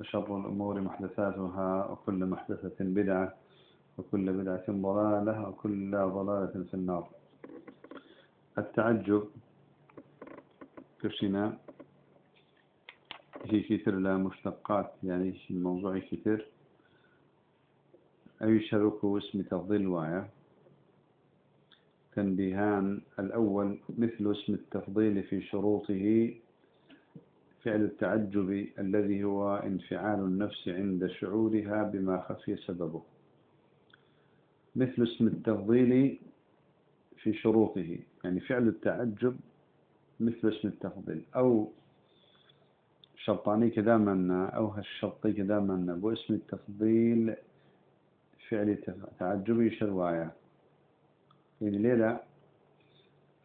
وشر الأمور محدثاتها وكل محدثة بدعة وكل بدعة ضلالة وكل ضلالة في النار. التعجب كشنا في كتير لا مشتقات يعني الموضوع كتير أي شرك اسم تفضيل وايا تنبيهان الأول مثل اسم التفضيل في شروطه فعل التعجب الذي هو انفعال النفس عند شعورها بما خفي سببه. مثل اسم التفضيل في شروطه يعني فعل التعجب مثل اسم التفضيل. أو شرطاني كذا منا أو هالشرطي كذا منا باسم التفضيل فعل تعجبي شروايا يعني ليلة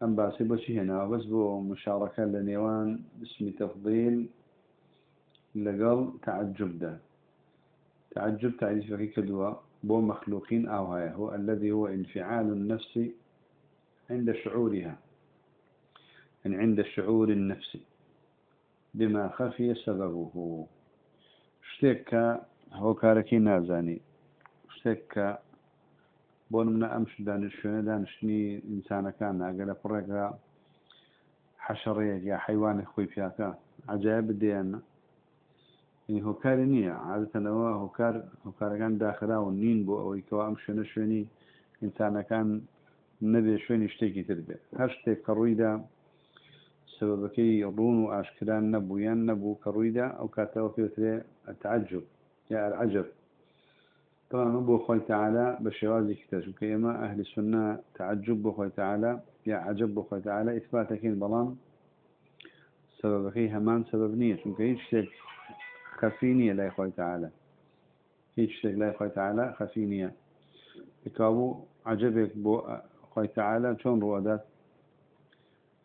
أم باسي بشي هنا. بس بو مشاركة لنيوان اسم تفضيل لقل تعجب ده. تعجب تعريف في كدوا بو مخلوقين أو هاي هو الذي هو انفعال النفس عند شعورها. يعني عند الشعور النفسي بما خفي سببه. شتك هو كاركي نازاني. شتك بۆن منە ئەم دانیشتوێنە دانیشتنی ئینسانەکان. ناگەلە پڕێکە حەشەڕەیەک یا حیوانی خۆی پیاکە عجای بدێنە هۆکاری نییە. عادەتەنەوە هۆکار هۆکارەکان داخرا و نین بۆ ئەوەی کەوا ئەم شوێنە شوێنی ئینسانەکان نەبێ شوێنی شتێکی تر بێت هەر شتێک کە ڕوویدا سببەکەی ڕون و ئاشکران نەبوویان نەبوو کە ڕوویدا ئەو کاتەوە پێوترێ تعجب یا العجب طبعا بو خوي تعالى بشوازي كتاج وكيما أهل السنة تعجب بو خوي تعالى يا عجب بو خوي تعالى إثباتكين بلان سبب. خي همان سبب نية. چونك هيش شيء خفينية لا خوي تعالى. هيش شيء لا خوي تعالى خفينية إكابو عجبك بو خوي تعالى شون روادات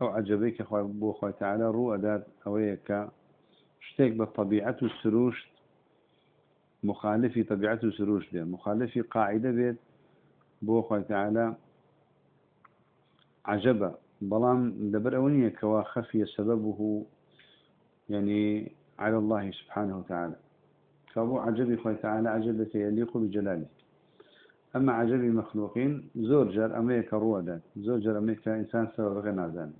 أو عجبك بو خوي تعالى روادات أويك شتيك بالطبيعة والسروش مخالفي طبيعته سروش بيت مخالفي قاعدة بيت بو تعالى عجبا بلان دبر أونية كوا خفي سببه يعني على الله سبحانه وتعالى. فأبو عجبي خوي تعالى عجبك يليق بجلاله. أما عجبي مخلوقين زور جار أمريكا زور جار أمريكا إنسان سببك نازان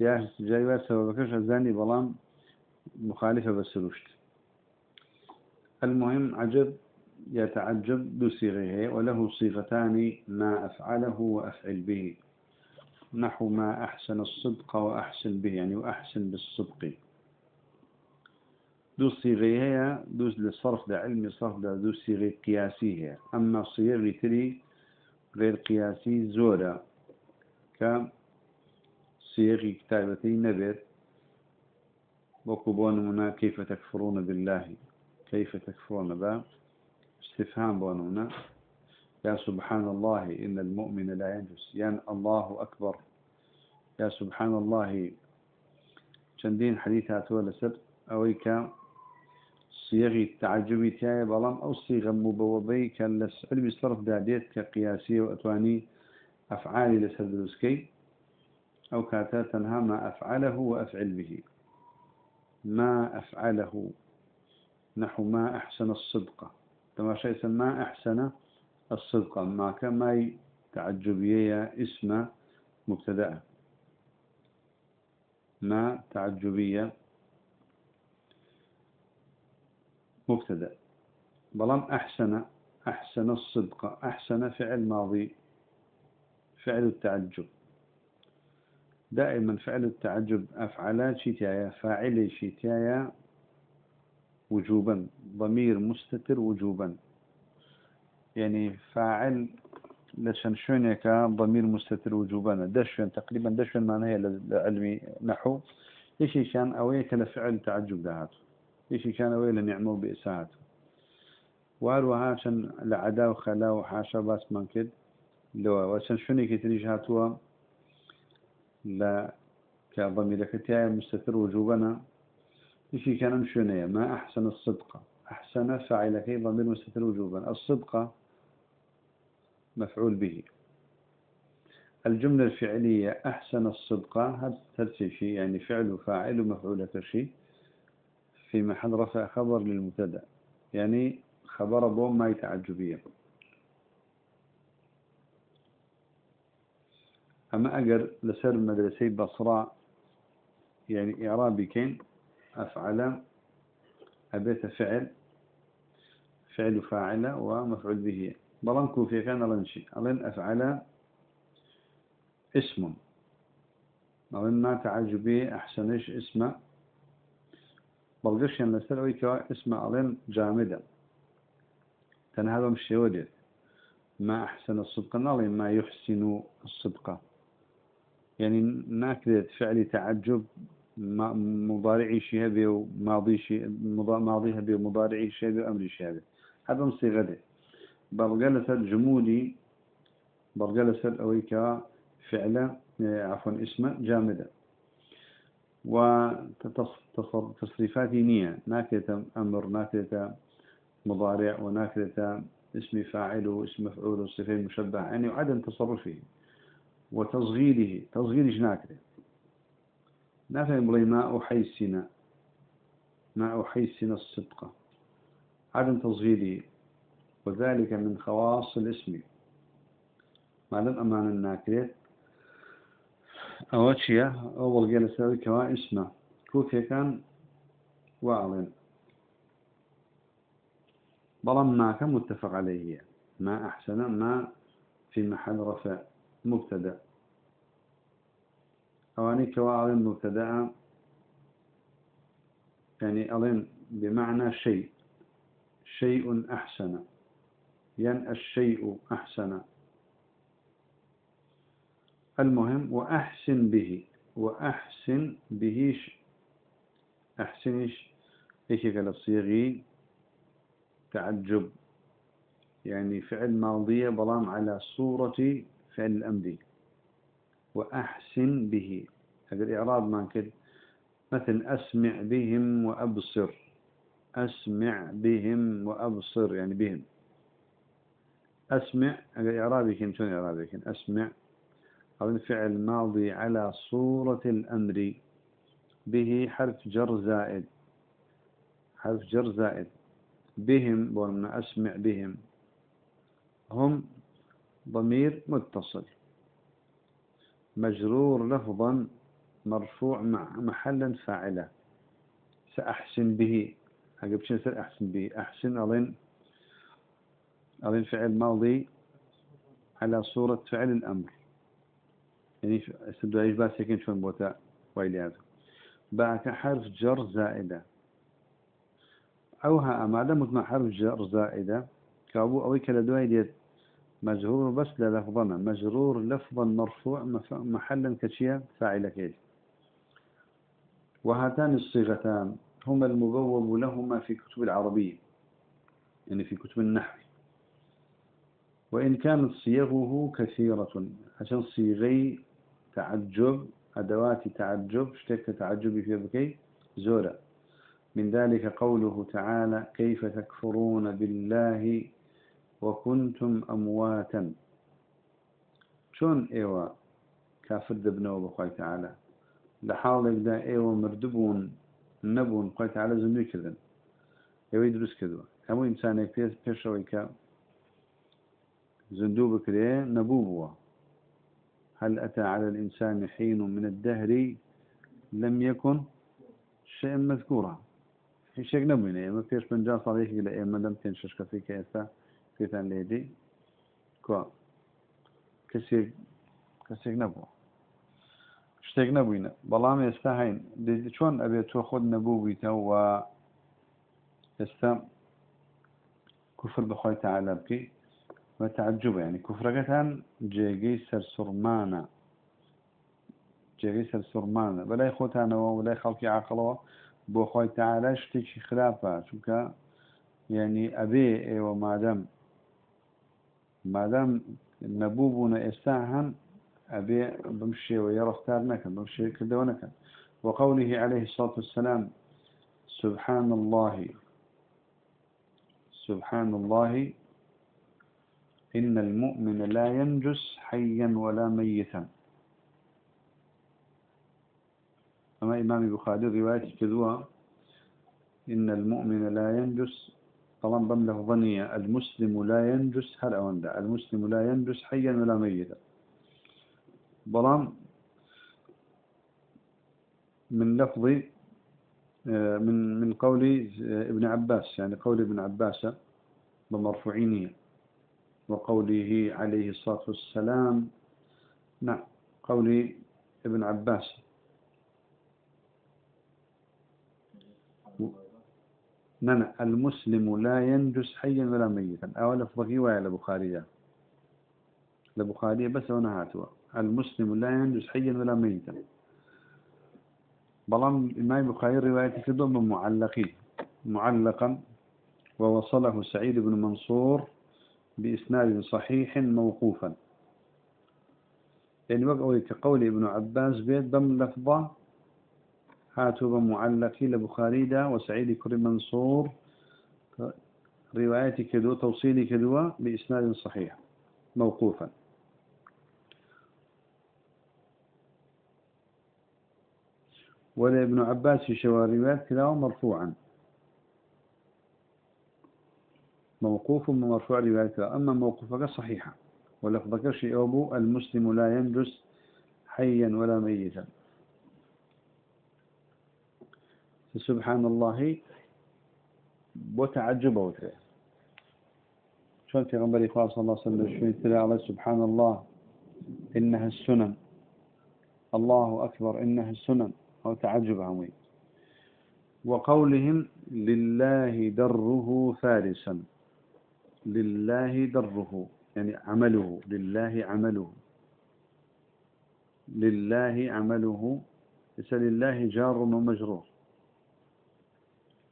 يا جايبات سببك زاني بلان مخالفة بسروشت. المهم عجب يتعجب دو صيغه وله صيغتان ما أفعله وأفعل به. نحو ما أحسن الصدق وأحسن به يعني وأحسن بالصدق. دو صيغه هي دو للصرف ده علم صرف ده دو صيغه قياسي هي. أما صيغه تري غير قياسي زورة. ك صيغ كتابتي نبت وكبون منا كيف تكفرون بالله. كيف تكفرون با استفهام بونونا. يا سبحان الله إن المؤمن لا ينجس يا الله أكبر. يا سبحان الله چندين حديثات ولا سر أويك صيغي التعجبي تاي بلام أو صيغة مبوبي كان لسعلم الصرف داديت كقياسية وأتواني أفعالي لسردوسكي أو كاتا تنهى ما أفعله وأفعل به. ما أفعله. نحو ما أحسن الصدقة كما شيء ما أحسن الصدقة ما كما تعجبية اسم مبتدأ. ما تعجبية مبتدأ. بلام أحسن أحسن الصدقة أحسن فعل ماضي. فعل التعجب. دائما فعل التعجب أفعلات شتايا فاعلي شتايا وجوبا ضمير مستتر وجوبا. يعني فاعل لشان شونك ضمير مستتر وجوبا. دشن تقريبا دشن معناها لعلمي نحو. إيش كان؟ أويك لفعل تعجب ذات إيش كان؟ أوي لنعمه بإساعته واروها شن لعدا وخلا وحاشا باس من كد لو وشن شوني كتريش هاتوا لا كضمير كتايا مستتر وجوبنا إشي كان شونية ما أحسن الصدقة أحسن فاعل كي ضمير مستتر وجوبا. الصدقة مفعول به. الجملة الفعلية أحسن الصدقة هذا شيء يعني فعل وفاعل ومفعول شيء. في محل رفع خبر للمبتدأ يعني خبر بوم ما يتعجبية أما أجر لسر مدرسي بصراء يعني إعرابي كين أفعل أبيت فعل فعل فاعل ومفعول به. بلانكو في كان لنشي ألين أفعل اسم. ألين ما تعجبي أحسنش اسم. بلغش لسر ويكا اسم ألين جامدة تنهذا مش يودي ما أحسن الصدق ألين ما يحسن الصدق. يعني ناكدت فعل تعجب مضارعي شهبه وماضي شيء ماضيها بمضارعي شهبه وأمري شهبه هذا مصيغة ده برجلسة جمودي برجلسة أويكا فعلا عفوا اسم جامدة. وتصريفات نية. ناكدة أمر ناكدة مضارع وناكدة اسم فاعل واسم مفعول وصفة مشبه يعني وعدم تصرفه وتصغيره تصغير ناكدة نفهم بلي ما أحيسنا ما أحيسنا الصدق. عدم تصغيره وذلك من خواص الاسم. ما لم أمان الناكريت. أوتشيا أول جلسة كوا اسمه. كوفي كان وعلن بلما ما كان متفق عليه. ما أحسن ما في محل رفع مبتدأ. أواني كواعلم مبتدأ يعني ألين بمعنى شيء شيء أحسن. ين الشيء أحسن. المهم وأحسن به وأحسن به أحسنش إيش؟ قال الصيغي تعجب. يعني فعل ماضية بلام على صورة فعل الأمر وأحسن به. هذا الإعراب ما كده؟ مثل أسمع بهم وأبصر. أسمع بهم وأبصر يعني بهم. أسمع إعرابي كن شون إعرابي كن أسمع هذا فعل ماضي على صورة الأمر. به حرف جر زائد. حرف جر زائد. بهم بولنا أسمع بهم. هم ضمير متصل. مجرور لفظا مرفوع مع محلا فاعلا. سأحسن به. أجب شنو سأحسن به. أحسن أظن أظن فعل ماضي على صورة فعل الأمر. يعني استبدأ بس يكون شون بوتا ويلي هذا. باك حرف جر زائدة. أوها أما دمت حرف جر زائدة. كابو أوي كلا دواي ديت مجرور بس للفظنا مجرور لفظا مرفوع محلا كشيا فاعل كيد وهاتان الصيغتان. هما المبوب لهما في كتب العربية يعني في كتب النحو. وإن كانت صيغه كثيرة عشان صيغي تعجب أدوات تعجب اشتك تعجب في بكي زورا من ذلك قوله تعالى كيف تكفرون بالله وكنتم أمواتا. شون إيوا كافر دبنوا بخوي تعالى؟ لحالك دا إيوا مردبون نبون بخوي تعالى زمي كذن إيوا يدرس كذوا همو إنسان بيش بيشوي كا زندوب كده نبوبوا هل أتى على الإنسان حين من الدهر لم يكن شيئا مذكورا؟ شيء نبوين ما فيش من جا صريح إلى إيه ما دام تنشش كفيك إيسا. پێتان لێدەی کوا. کەسێک کەسێک نەبووە. شتێک نەبووینە. بەڵام ئێستا هەین. چۆن ئەبێت تۆ خۆت نەبوو بیتەوە ئێستا کوفر بخۆی تعالا بکەی و تعجب ینی کوفرەکەتان جێگەی سەرسوڕمانە. جێگەی سەرسوڕمانە. بەلای خۆتانەوە و لای خەڵکی عقلەوە بۆ خۆی تعالا شتێکی خراپە. چونکە يعني أبي وما دام ما دام نبوبنا إستاهم أبي بمشي ويرفتار نكن بمشي كده ونكن. وقوله عليه الصلاة والسلام سبحان الله سبحان الله إن المؤمن لا ينجس حيا ولا ميتا. أما إمام البخاري رواية كذوها إن المؤمن لا ينجس طبعا بمله ظنية المسلم لا ينجس هل أوندا المسلم لا ينجس حيا ولا ميتا. بلان من لفظ آه، من من قول آه، ابن عباس يعني قول ابن عباس بمرفوعينه وقوله عليه الصلاة والسلام. نعم قول ابن عباس. نعم المسلم لا ينجس حيا ولا ميتا. أو لفظه ويا لبخارية. لبخارية بس ونهاتوا المسلم لا ينجس حيا ولا ميتا. بلام إمام البخاري رواية كده معلقين معلقا. ووصله سعيد بن منصور بإسناد صحيح موقوفا. يعني وقعوا كقول ابن عباس بيت ضم لفظة هاتوا بمعلقي لبخاري دا وسعيد كر منصور. روايتي كدو توصيلي كدو بإسناد صحيح موقوفا. ولا ابن عباس في شواريات كلاهما مرفوعا. موقوف ومرفوع روايته أما موقوفك صحيحة ولفظك شيء أبو المسلم لا ينجس حيا ولا ميتا. سبحان الله وتعجب وتعجب شلون في غنبري صلى الله عليه وسلم سبحان الله إنها السنن. الله أكبر إنها السنن. أو تعجب عمي وقولهم لله دره فارسا. لله دره يعني عمله لله عمله. لله عمله ليس لله جار ومجرور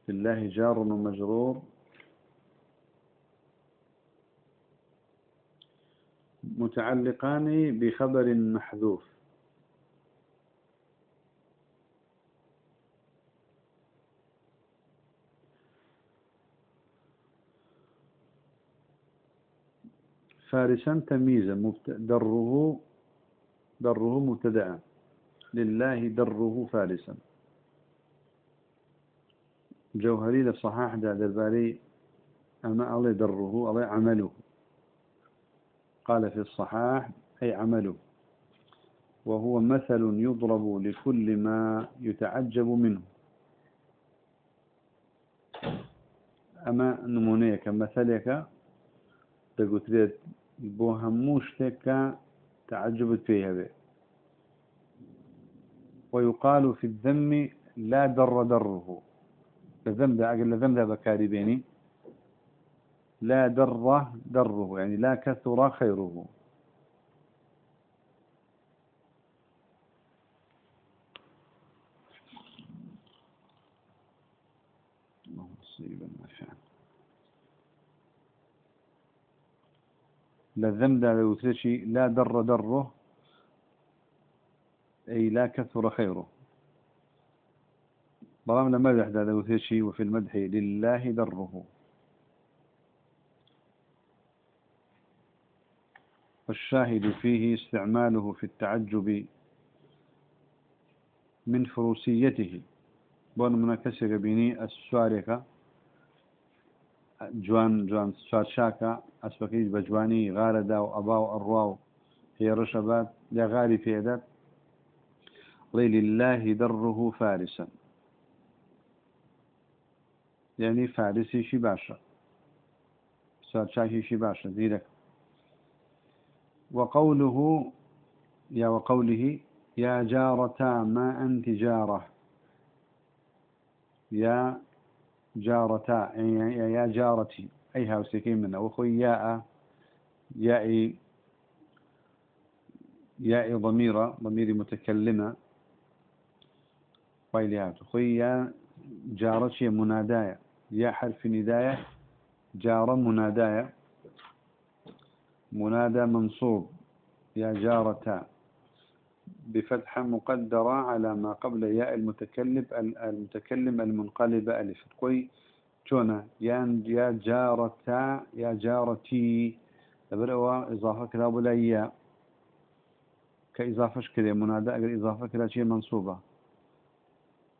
لله جار ومجرور. متعلقان بخبر محذوف. فارسا تمييزا دره دره مبتدأ لله دره فارسا. جوهري للصحاح دا درباري أما الله دره الله عمله. قال في الصحاح أي عمله. وهو مثل يضرب لكل ما يتعجب منه. أما نمونيك مثلك تقول بو هموش تكا تعجبت فيها به ويقال في الذم لا در دره. أقل الذم ده بكاري بيني. لا در دره يعني لا كثر خيره. لذم دا لوتشي لا در دره أي لا كثر خيره. لما مدح دا لوتشي وفي المدح لله دره. والشاهد فيه استعماله في التعجب من فروسيته. بون منكسر بني السواركة جوان جوان شاكا أسبكيج بجواني غاردا وأباو أرواو هي رشبات لغاري فيدات ليل الله دره فارسا. يعني فارسي شي باشا. شاكي شي باشا ديرك وقوله يا وقوله يا جارتا ما أنت جارة يا جارتا يعني يا جارتي. أي هاوسكين منه. وخي ياء ياء ياء ضميرة ضمير متكلمة. ويليات يا جارتي منادايا يا حرف نداية جار منادايا منادى منصوب يا جارتا بفتحة مقدرة على ما قبل ياء المتكلم المتكلم المنقلب ألف. قوي شونا يا يا جارتا يا جارتي. تبرئوا إضافة كلا ولا ياء. كإضافة كذا منادى إضافة كلا شيء منصوبة.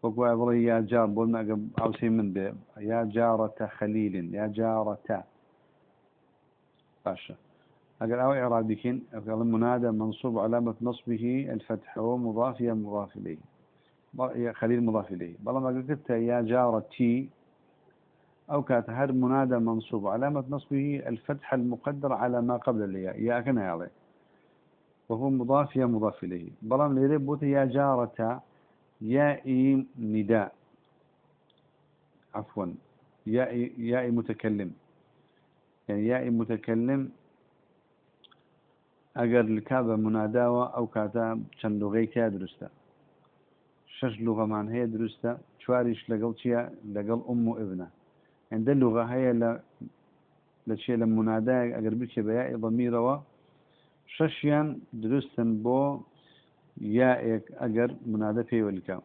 وقوا عبري يا جار بقول ما عوسي من به يا جارة خليل يا جارة. باشا. أقل أو إعرابكين أقل منادى منصوب علامة نصبه الفتح هو مضاف يا إليه. خليل مضاف إليه. بلا ما قلت يا جارتي أو كانت هر منادى منصوب علامة نصبه الفتح المقدر على ما قبل الياء. يا كنا يا وهو مضاف يا مضاف إليه. بلا ما يربط يا جارة. ياء نداء عفوا. ياء ياء متكلم يعني ياء متكلم ئەگەر لکابە مناداوە ئەو کاتە چەند لغەی تیا دروستە. شەش لغەمان هەیە دروستە. چواریش لەگەڵ چییە؟ لەگەڵ ئوم و ئبنە. ئەندە لغە هەیە لە لە چێ لە منادای ئەگەر بچێ بە یای بەمیرەوە شەشیان دروستن بۆ یاێک ئەگەر منادە پێیوەلیکە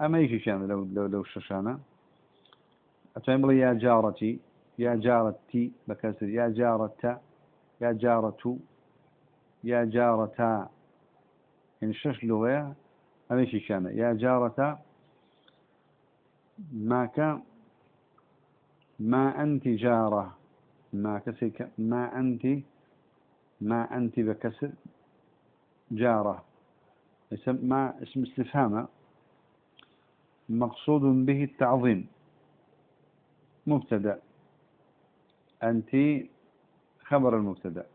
ئەمە یەکیشیان لەو لەو شەشانە ئەتوانین بڵێ یا جارەتی یا جارەتی بەکەسر یا جارەتە یا جارەت و يا جارتا يعني شش لغة أمشي كان يا جارتا ما أنت جارة ما كسر ما أنت ما أنت بكسر جارة ما اسم استفهام مقصود به التعظيم. مبتدأ. أنت خبر المبتدأ.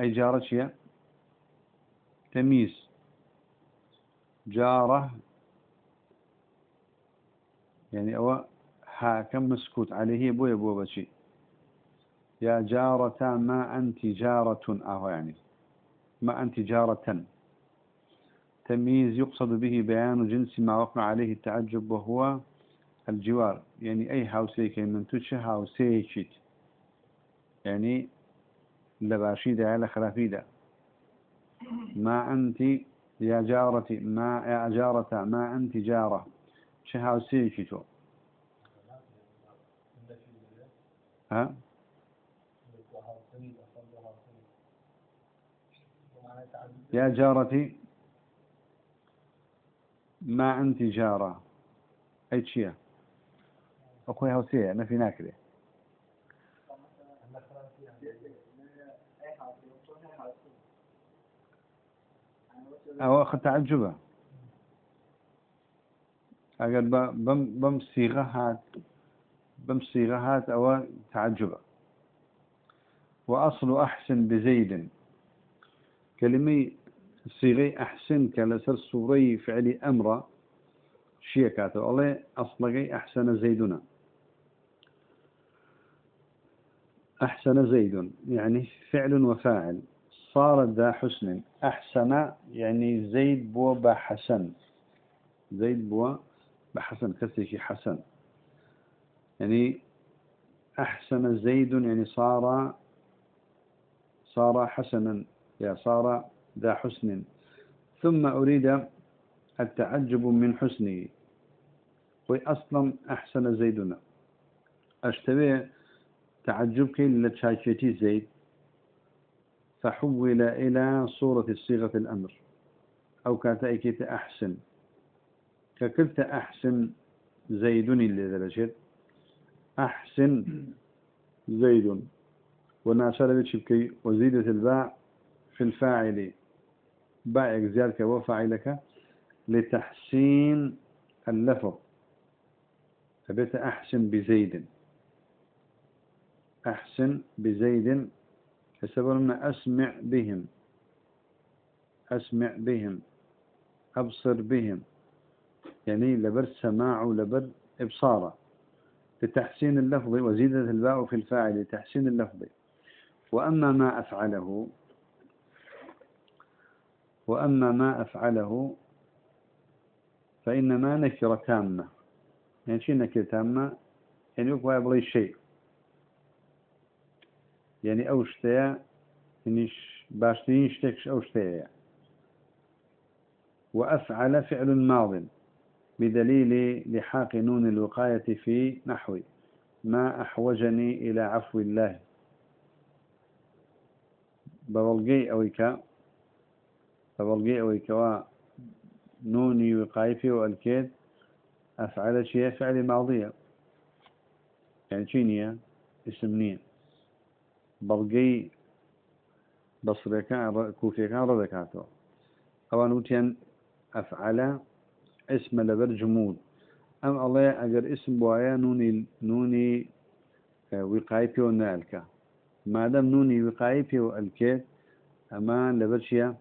أي جارة تمييز. جارة. يعني أو حاكم مسكوت عليه بو يبو بشي يا جارة ما أنت جارة أهو يعني. ما أنت جارة تمييز يقصد به بيان جنس ما وقع عليه التعجب وهو الجوار. يعني أي هاوسيك من تشي هاوسيكيت يعني لباشيدة على خلافيدة ما أنت يا جارتي ما يا جارة ما أنت جارة. شهاو سيكتو ها؟ يا جارتي ما أنت جارة. أي شيء أخوي هاوسية أنا في ناكلة. أو أخذ تعجبه أقل بم بم صيغة هات بم صيغة هات أو تعجبه وأصل أحسن بزيد. كلمة صيغة أحسن كالسر صوري فعلي أمر شيكاته الله أصلقي أحسن زيدنا. أحسن زيد يعني فعل وفاعل. صار ذا حسن. أحسن يعني زيد بو بحسن. زيد بو بحسن. كسيكي حسن. يعني أحسن زيد يعني صار صار حسنا. صار ذا حسن. ثم أريد التعجب من حسنه وأصلا أحسن زيدنا. أشتبه تعجبك لتشاكيتي زيد. فحول إلى صورة صيغة الأمر. أو كاتأكيت أحسن ككلت أحسن زيد اللي ذلك أحسن زيد وناشر بشبكي وزيدة الباع في الفاعل باعك زيادك وفاعلك لتحسين اللفظ. فبيت أحسن بزيد. أحسن بزيد. يسبرنا أسمع بهم. أسمع بهم. أبصر بهم. يعني لبر سماع لبر إبصار. لتحسين اللفظ وزيدة الباء في الفاعل. لتحسين اللفظ. وأما ما أفعله وأما ما أفعله فإنما نكرة تامة. يعني شي نكرة تامة؟ يعني وكوا بلي شيء. يعني أو شتيا نيش باشتين شتكش أو وأفعل فعل ماض بدليل لحاق نون الوقاية في نحو ما أحوجني إلى عفو الله. بولغي أويكا. بولغي أويكا نوني وقايفي والكيد أفعل شيء فعل ماضية. يعني شينية اسمنية بلغي بصري كان كوفي كان ردكاتو أوان وتين أفعل اسم لبر جمود. أم الله أجر اسم بوايا نوني نوني آه، وقايبي ونالك ما دام نوني وقايبي وألكيت أما لبرشيا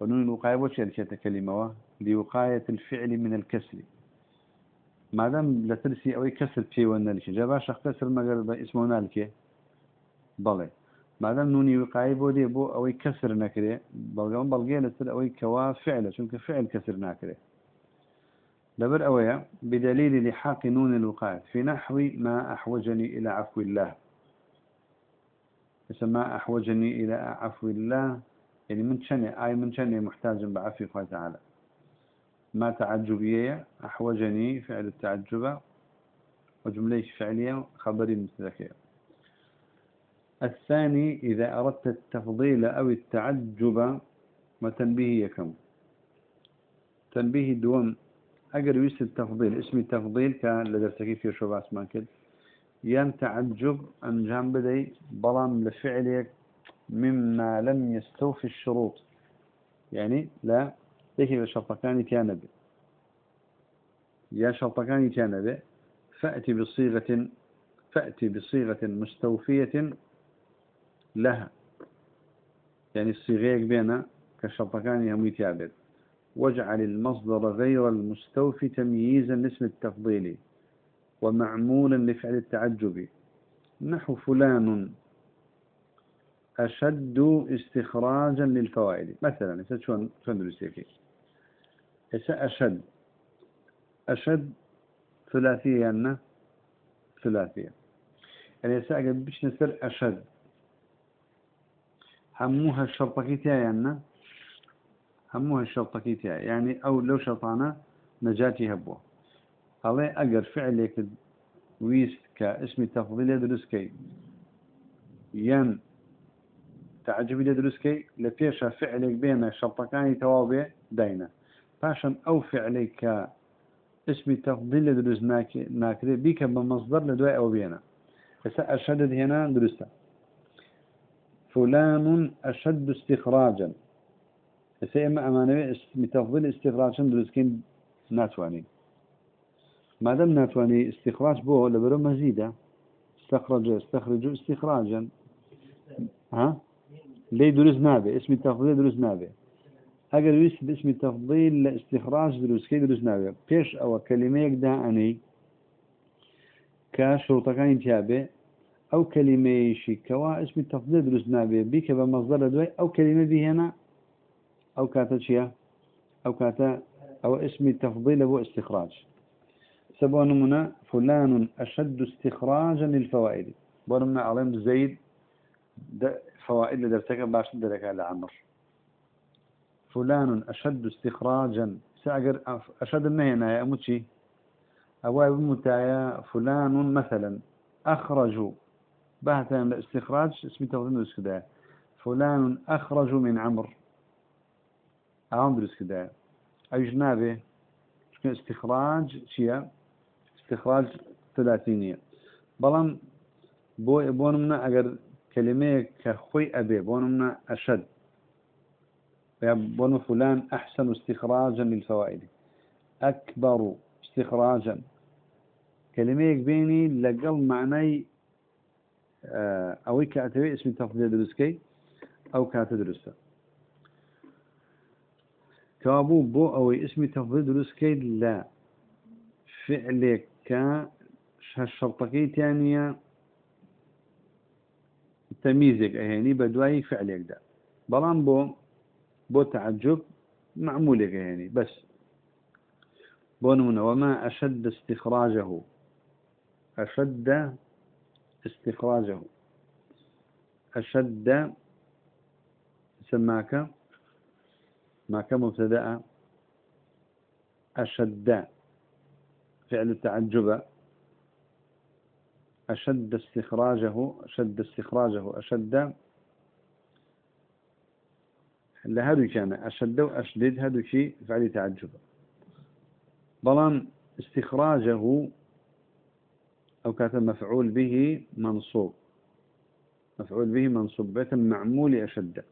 ونوني الوقايب وش الكيت كلمة؟ لوقاية الفعل من الكسر. ما دام لترسي أو كسر في ونالك جابا شخص كسر ما اسمه نالك بلى ما دام نوني وقايب ودي بو أو كسر نكره بلغم بلغي لسر أو كوا فعل شو كفعل كسر نكره لبر أويا بدليل لحاق نون الوقاية. في نحو ما أحوجني إلى عفو الله. ما أحوجني إلى عفو الله. يعني من شنة أي من شنة محتاج بعفو الله تعالى ما تعجبية أحوجني فعل التعجب وجملة فعلية خبري مستذكية الثاني إذا أردت التفضيل أو التعجب وتنبيه يكم تنبيه دون أجر ويست التفضيل. اسم التفضيل كان لدرسكي في شو باس ما كد ين تعجب أن جنب دي بلام لفعلك مما لم يستوفي الشروط. يعني لا ذيك شرطكان كان به؟ يا شرطكان كان به فأتي بصيغة فأتي بصيغة مستوفية لها. يعني الصيغة بينا كشرطكان يميت يعبد واجعل المصدر غير المستوفي تمييزا لاسم التفضيل ومعمولا لفعل التعجب. نحو فلان أشد استخراجا للفوائد. مثلا شون درسيكي يسا أشد. أشد ثلاثية يعني ثلاثية. يعني يسا أقل بيش نسر أشد. هموها الشرطكي يعني هموها الشرطكي تاعي يعني أو لو شرطانا نجاتي هبوا الله أجر فعلك ويست كاسم تفضيل يدرس كي؟ ين. تعجب يدرس كي لفيش فعلك بين الشرطكان توابع دينا فاشن أو فعلك اسم تفضيل يدرس ناكري بيك بمصدر لدواء أو بينا بس أشدد هنا درسته فلان أشد استخراجا. سيما أمانة متفضل استخراج دروسكين ناتواني. ما دام ناتواني استخراج بو لبرو مزيدة. استخرج استخرج استخراجا. ها؟ ليه دروس نابه اسم التفضيل دروس نابه اگر ويس باسم التفضيل لاستخراج دروس كي دروس نابه بيش أو كلمة يقدا أني كشرطة كان أو كلمة شي كوا اسم التفضيل دروس نابه بيك بمصدر دوي أو كلمة بي هنا أو كاتا شيا أو كاتا أو اسم التفضيل هو استخراج. سبون منا فلان أشد استخراجا للفوائد. بونمنا عليهم زيد فوائد لدرتك باش درك على عمر. فلان أشد استخراجا. سأجر أشد النهينا يا أمتشي أواب متايا فلان مثلا أخرجوا بهتا الاستخراج اسم تفضيل فلان أخرج من عمر. ئەوام دروست کردایە ئەویش نابێ استخراج؟ چییە استخراج ثلاثی نییە بەڵام بۆ بۆ منە خۆی ئەبێ بۆ منە ئەشد بون فلان أحسن استخراجا للفوائد. أكبر استخراجا. كلمة بيني لقل معني أو كاتبه اسم تفضيل درسكي أو كاتب درسه كابو بو أو اسم تفضيل دروس كيد لا فعلك هالشرطكي تانية تمييزك أهاني بدواي فعلك ده بلان بو بو تعجب معمولك أهاني. بس. بونمنا وما أشد استخراجه. أشد استخراجه. أشد سماك. ما كان مبتدأ. أشد. فعل التعجب. أشد استخراجه أشد استخراجه أشد لهذا كان أشد وأشدد هذا شيء فعل تعجب. بلان استخراجه أو كاتب مفعول به منصوب. مفعول به منصوب بيت معمول أشد.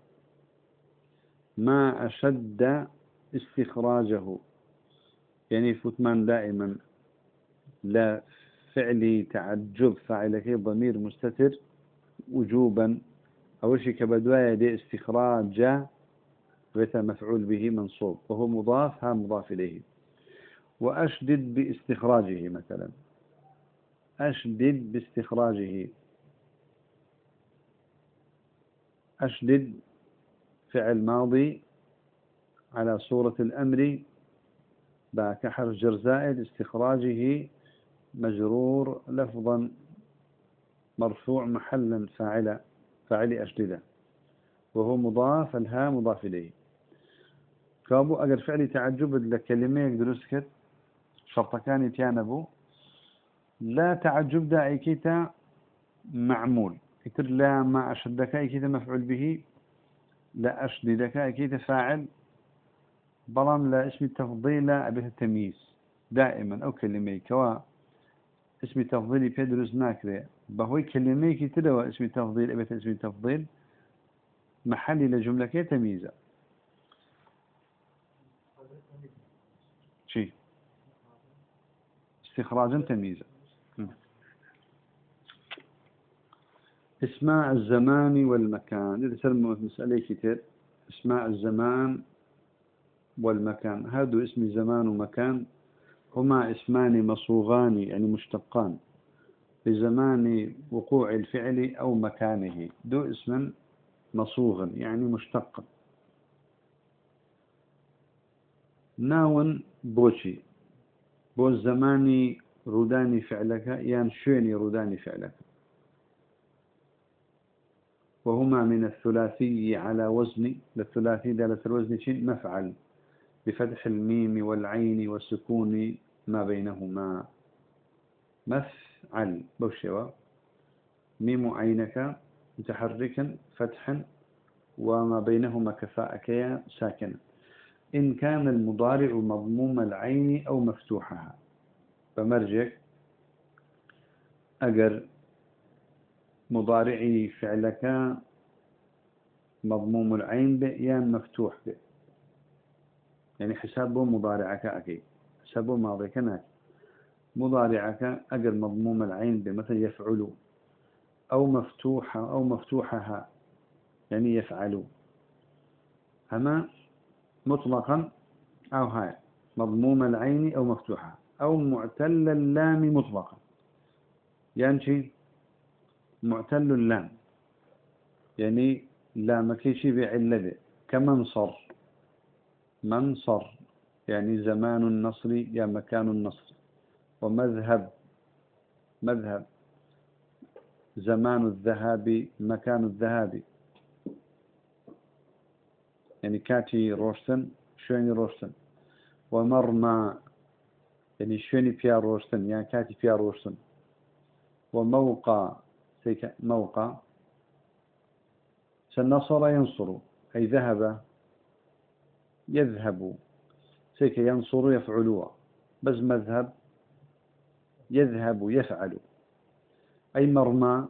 ما أشد استخراجه يعني فتمان دائما. لا فعل تعجب فاعلك ضمير مستتر وجوبا. أول شيء كبدواية دي استخراج بيت مفعول به منصوب وهو مضاف ها مضاف إليه. وأشدد باستخراجه مثلا. أشدد باستخراجه. أشدد فعل ماضي على صورة الأمر باك حرف جر زائد استخراجه مجرور لفظا مرفوع محلا فاعل فاعل أشددة وهو مضاف الها مضاف إليه. كابو أجر فعل تعجب لكلمة يقدر يسكت شرط كان يتيانبو. لا تعجب داعي كيتا معمول. يتر لا ما أشدك كيتا مفعول به لا أشددك كيتا فاعل. بلام لا اسم التفضيل لا أبيه التمييز. دائما أو كلمة كوا اسم التفضيل بيدرس ناكري. بهوي كلمة كتلوا اسم التفضيل أبيه اسم التفضيل محلي لجملة كي تمييزة. شي. استخراجا تمييزا اسماء الزمان والمكان. إذا سلموا مسألة كتير. اسماء الزمان والمكان. هذا اسم زمان ومكان. هما اسمان مصوغان يعني مشتقان بزمان وقوع الفعل أو مكانه. دو اسما مصوغا يعني مشتقا ناون بوشي. بو زماني روداني فعلك يعني شويني روداني فعلك. وهما من الثلاثي على وزن. الثلاثي دالة الوزن شيء مفعل بفتح الميم والعين والسكون ما بينهما مفعل بوشوا. ميم عينك متحركا فتحا وما بينهما كفاءة ساكنا إن كان المضارع مضموم العين أو مفتوحها. فمرجع أجر. مضارعي فعلك مضموم العين به يا مفتوح به يعني حسابه مضارعك أكيد. حسابه ماضيك ناك مضارعك أجر مضموم العين به مثل يفعل أو مفتوحة أو مفتوحها يعني يفعل. أما مطلقا أو هاي مضموم العين أو مفتوحة أو معتل اللام مطلقا. يعني معتل اللام. يعني لام كيشي بعلة كمنصر. منصر. يعني زمان النصر يا مكان النصر. ومذهب مذهب. زمان الذهاب مكان الذهاب. يعني كاتي روشتن شويني روشتن. ومرمى يعني شويني بيا روشتن يعني كاتي بيا روشتن. وموقع موقع. سنصر ينصر أي ذهب يذهب. سيك ينصر يفعلوا. بس مذهب يذهب يفعل أي مرمى؟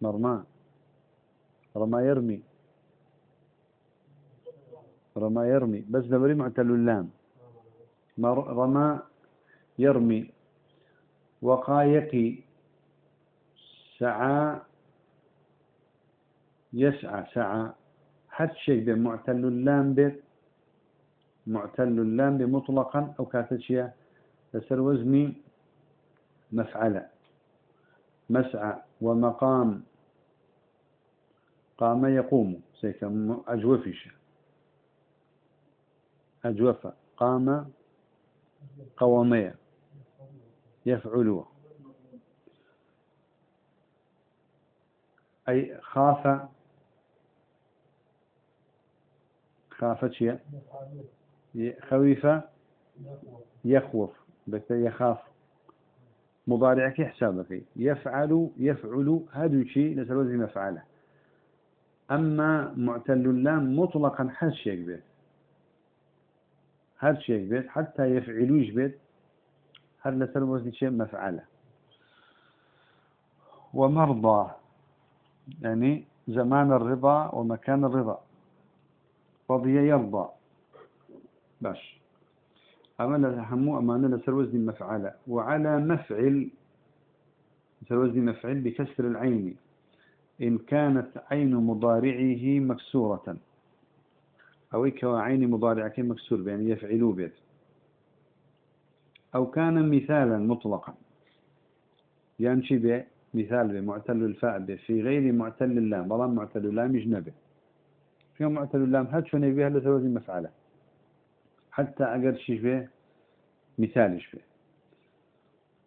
مرمى. رمى يرمي. رمى يرمي. بس دبري معتل اللام. رمى يرمي. وقايقي. سعى. يسعى سعى. حد شيء بمعتل اللام بيت معتل اللام مطلقا أو كاتشيا تسر وزني مفعلة مسعى ومقام قام يقوم سيك أجوفش أجوف قام قوامية يفعل أي خاف خاف شيء. خوف يخوف بس يخاف. مضارعك حسابك. يفعل يفعل هذا شيء نسأل مفعله أما معتل اللام مطلقا هر شيء بيت هر شيء بيت حتى يفعلوش بيت هل لسر وزن شيء مفعله ومرضى. يعني زمان الرضا ومكان الرضا. رضي يرضى. باش. أما همو أمانة لسر وزن مفعلة. وعلى مفعل لسر وزن مفعل بكسر العين. إن كانت عين مضارعه مكسورة. أو إكوا عين مضارعك مكسور يعني يفعلوا بيت. أو كان مثالا مطلقا. ينشي به مثال به معتل الفاء في غير معتل اللام. بلا معتل اللام يجنبه. في معتل اللام هاد شو نبيه لثوازي مفعله حتى أقر شي به مثال به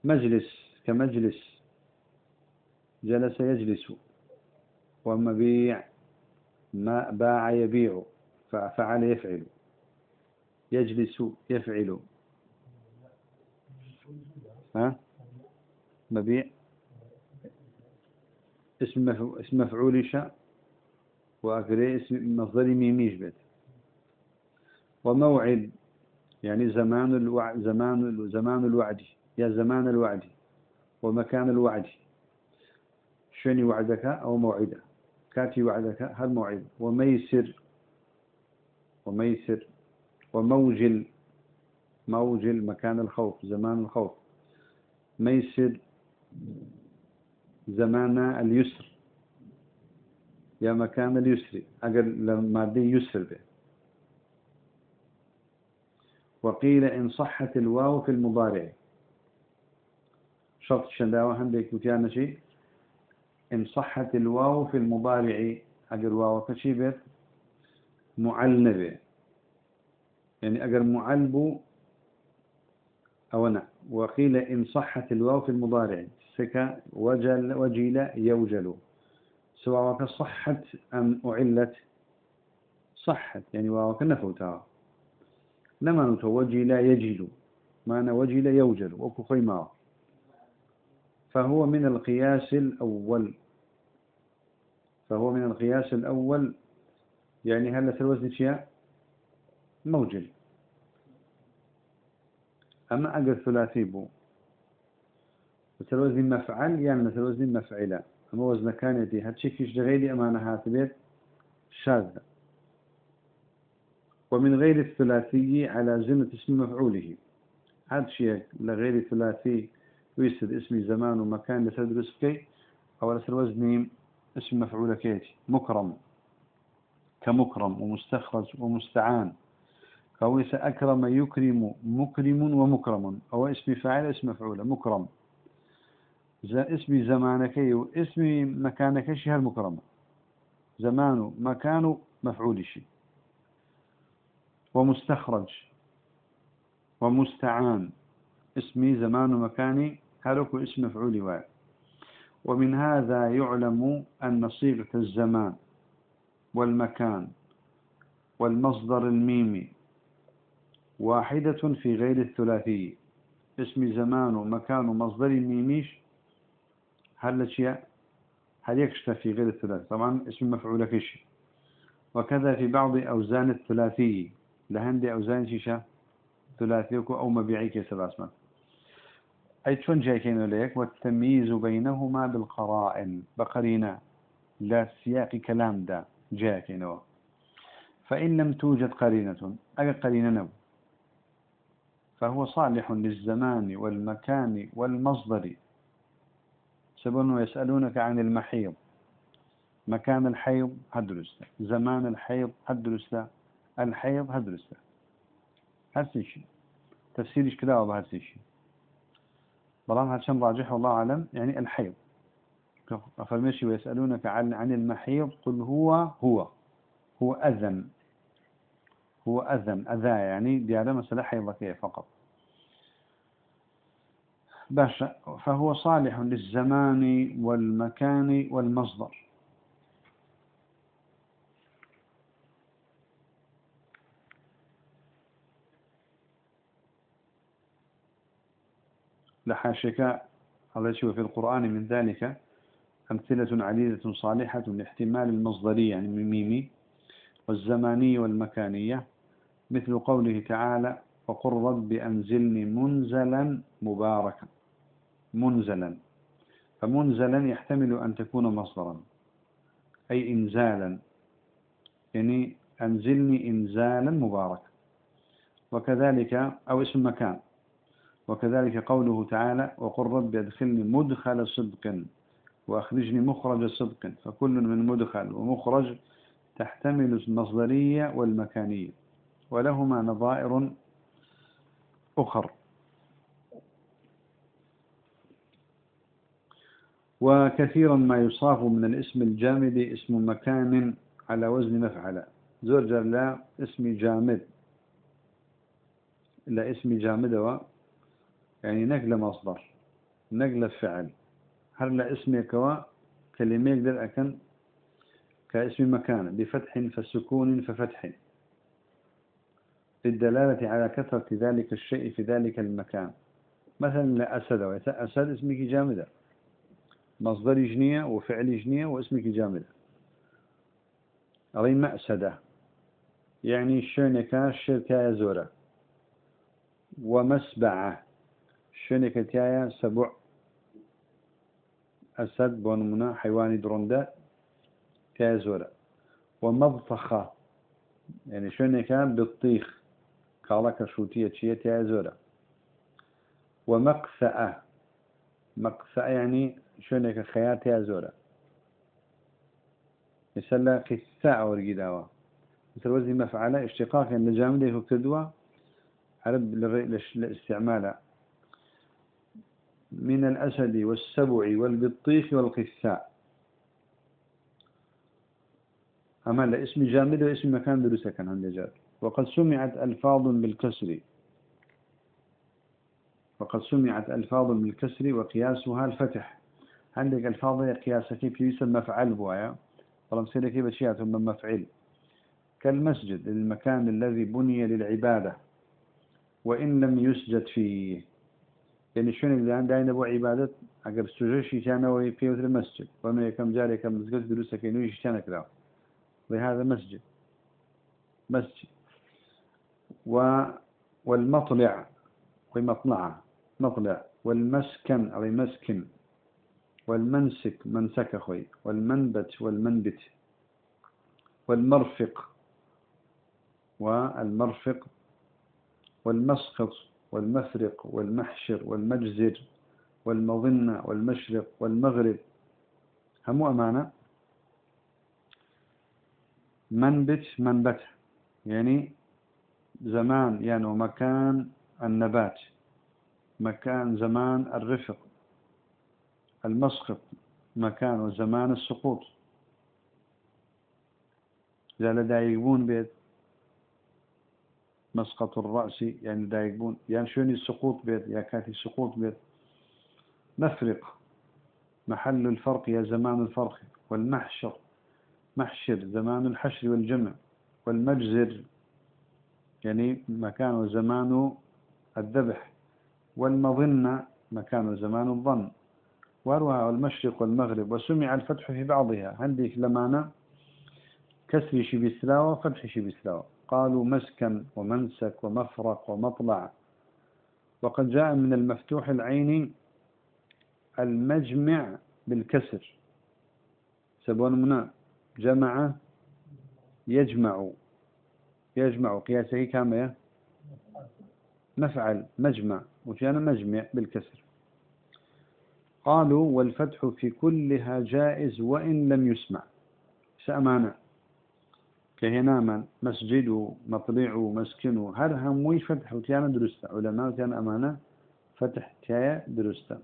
مجلس كمجلس جلس يجلس. ومبيع ما باع يبيع ففعل يفعل. يجلس يفعل. ها؟ مبيع. اسم مفعول شاء وأكري اسم مصدر ميميش بيت. وموعد يعني زمان الوعد زمان زمان الوعد يا زمان الوعد ومكان الوعد. شنو وعدك أو موعده كاتي وعدك هل موعد؟ وميسر وميسر. وموجل موجل مكان الخوف زمان الخوف. ميسر زمان اليسر. يا مكان اليسر أقل لما دي يسر به. وقيل إن صحت الواو في المضارع. شرط شنداوة هندك وتيانا شيء إن صحت الواو في المضارع أجر واو كشيبت معلنبة يعني أجر معلب أو نعم وقيل إن صحت الواو في المضارع. سكا وجل وجيل يوجل سواء صحت أم أعلت صحت يعني واو كنفوتها لما نتوجل يجل ما وجل يوجل وكفي ما. فهو من القياس الأول. فهو من القياس الأول. يعني هل الوزن شيء موجل. أما أجر ثلاثي بو. وزن مفعل يعني مثل وزن مفعلة وزن كانتي هتشكيش لغيري أمانة هاتبيت شاذة ومن غير الثلاثي على زمة اسم مفعوله. هذا شيء لغير الثلاثي ويسد اسمي زمان ومكان لتدرس كي أو لسر وزني اسم مفعول كيتي مكرم كمكرم ومستخرج ومستعان كويس أكرم يكرم مكرم ومكرم أو اسم فاعل اسم مفعول مكرم اسم زمانك واسم مكانك شيء المكرمة زمان مكان مفعول شيء ومستخرج. ومستعان. اسمي زمان مكاني هلك اسم مفعول واحد ومن هذا يعلم أن صيغة الزمان والمكان والمصدر الميمي واحدة في غير الثلاثي. اسم زمان ومكان ومصدر الميميش هل الأشياء هل يكشف في غير الثلاثي؟ طبعا اسم مفعول كشي وكذا في بعض أوزان الثلاثي. لهندي أوزان شيشة ثلاثيك أو مبيعيك يسر أسمان أي شون جايكين ليك؟ والتمييز بينهما بالقرائن. بقرينة. لا سياق كلام دا. جايكين فإن لم توجد قرينة. أي قرينة نو؟ فهو صالح للزمان والمكان والمصدر. سبون يسألونك عن المحيض. مكان الحيض هدرسته. زمان الحيض هدرسته. الحيض هدرسته. هرسي شيء تفسيرش كده وبهرسي شيء بلام هاتشم راجح والله أعلم. يعني الحيض. فالمشي ويسألونك عن عن المحيض. قل هو هو. هو أذن. هو أذن. أذى يعني ديالة مسألة حيضكية فقط. باشا فهو صالح للزمان والمكان والمصدر. لحاشك يشوف في القرآن من ذلك أمثلة عديدة صالحة لاحتمال المصدرية يعني ميمي والزمانية والمكانية. مثل قوله تعالى وقل رب أنزلني منزلا مباركا. منزلا. فمنزلا يحتمل أن تكون مصدرا. أي إنزالا. يعني أنزلني إنزالا مباركا. وكذلك أو اسم مكان. وكذلك قوله تعالى وقل رب ادخلني مدخل صدق وأخرجني مخرج صدق. فكل من مدخل ومخرج تحتمل المصدرية والمكانية. ولهما نظائر أخر. وكثيرا ما يصاف من الاسم الجامد اسم مكان على وزن مفعل. زرجر لا اسم جامد. لا اسم جامد يعني نقل مصدر نقل فعل. هل لا اسم كوا كلمة يقدر أكن كاسم مكان بفتح فسكون ففتح. للدلالة على كثرة ذلك الشيء في ذلك المكان. مثلا لا أسد أسد اسمك جامدة مصدر جنية وفعل جنية واسمك جامدة أري مأسدة. يعني شونك شركة زورة. ومسبعة. شونك تايا سبع. أسد بونمنا حيواني دروندا تايا زورة. ومضطخة يعني شونك بالطيخ قالك شوتية شيء تايا زورة. ومقسأة مقسأة يعني شونك خيات يا زورة مثلا قساء ورقداوا مثل وزن مفعلة اشتقاقا لجامده كدوا عرب للاستعمال من الأسد والسبع والبطيخ والقساء أما لاسم جامد واسم مكان دروسة كان عند جاد وقد سمعت ألفاظ بالكسر. وقد سمعت ألفاظ بالكسر وقياسها الفتح. عندك الفاظ قياسة كيف يسمى مفعل بوايا طالما سيدة كيف أشياء ثم مفعل. كالمسجد المكان الذي بني للعبادة وإن لم يسجد فيه. يعني شون اللي عند عين أبو عبادة أقرب سجوشي كان هو في المسجد. وما كم جاري كم مسجد دروسة كينو يشتانا كلا لهذا مسجد. مسجد. و والمطلع ومطلع مطلع. والمسكن أو مسكن. والمنسك منسك خوي والمنبت والمنبت والمرفق والمرفق والمسقط والمفرق والمحشر والمجزر والمظنة والمشرق والمغرب. هم أمانة؟ منبت منبت يعني زمان يعني مكان النبات مكان زمان الرفق. المسقط مكان وزمان السقوط. إذا لدايقون بيت مسقط الرأس يعني دايقون يعني شوني السقوط بيت؟ يا كاتي سقوط بيت. مفرق محل الفرق يا زمان الفرق والمحشر محشر زمان الحشر والجمع والمجزر يعني مكان وزمان الذبح والمظنة مكان وزمان الظن. واروها المشرق والمغرب وسمع الفتح في بعضها. عندك لمانا كسر شي بسلاوة وفتح شي بسلاوة قالوا مسكن ومنسك ومفرق ومطلع. وقد جاء من المفتوح العين المجمع بالكسر. سبون منا جمع يجمع. يجمع. قياسه كامية مفعل مجمع. وكان مجمع بالكسر. قالوا والفتح في كلها جائز وإن لم يسمع. سأمانة كهناما مسجد مطلع مسكن هر هموي فتح وتيانا درستا؟ علماء وتيانا أمانة فتح تيايا درستا.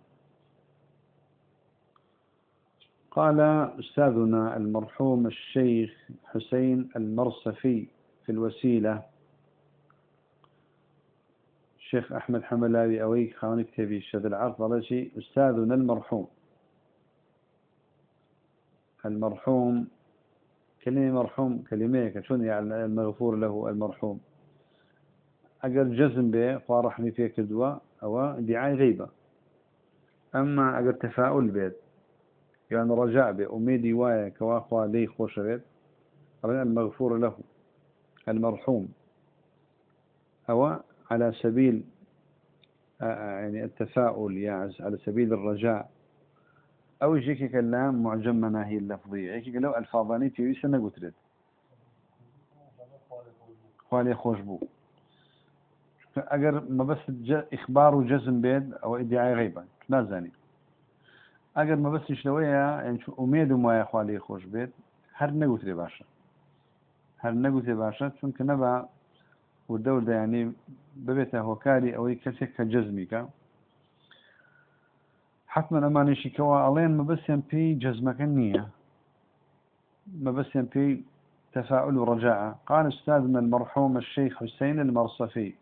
قال أستاذنا المرحوم الشيخ حسين المرصفي في الوسيلة الشيخ أحمد حملاوي أوي خانك تبي الشد العرض. على شيء أستاذنا المرحوم. المرحوم كلمة مرحوم كلمة كشون يعني المغفور له المرحوم؟ أجر جزم به فرحني فيه كدوة أو دعاء غيبة. أما أجر تفاؤل بيت يعني رجاء به أميدي وايا كواخوا لي خوش بيت المغفور له المرحوم. أو على سبيل آه، آه، يعني التفاؤل يعز على سبيل الرجاء. أو يجيك كلام معجم مناهي اللفظية. يجيك لو الفاظاني تيوي سنة قتلت خوالي خوش بو أجر ما بس إخبار وجزم بيد أو إدعاء غيبة. ما زاني أجر ما بس شلوية يعني شو أميد ما خوالي خوش بيد. هر نقول باشا. هر نقول باشا. چونك نبا والدور ده يعني ببيته هوكاري أو كسك جزمك حتما أمانيشي كوا ألين ما بس ينبي جزمك النية. ما بس ينبي تفاؤل ورجاء. قال أستاذنا المرحوم الشيخ حسين المرصفي.